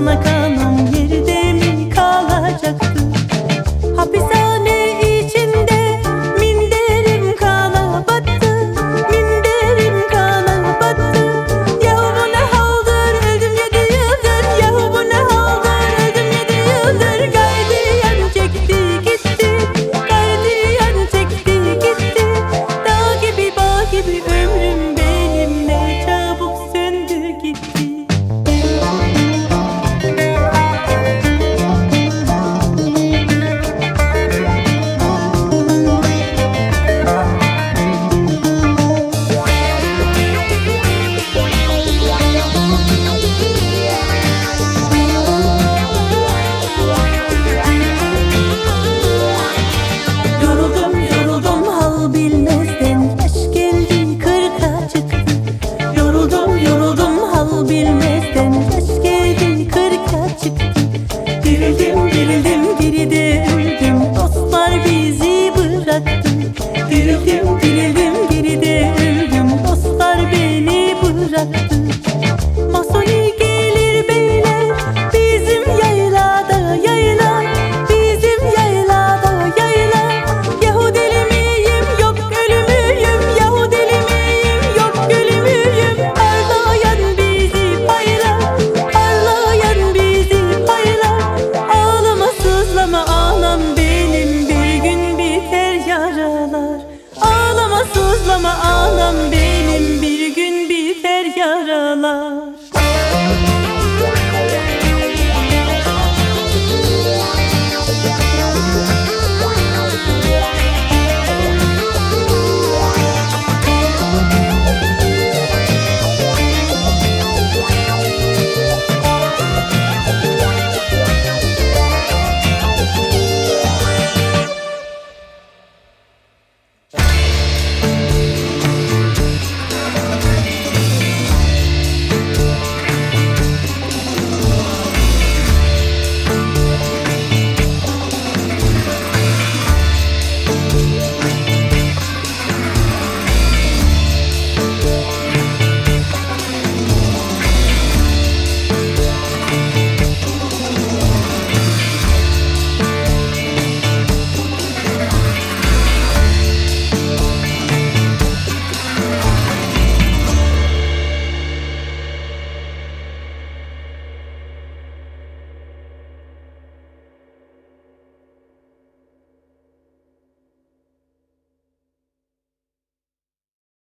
sana kadar Dirildim dirildim geri devrildim Dostlar beni bıraktı. Masoni gelir beyler Bizim yaylada yayla. Bizim yaylada yayla. Yahudili miyim? Yok ölümüyüm Yahudili miyim? Yok ölümüyüm Parlayan bizi payla. Parlayan bizi payla. Ağlama sızlama ağlam ağlama ağlam bir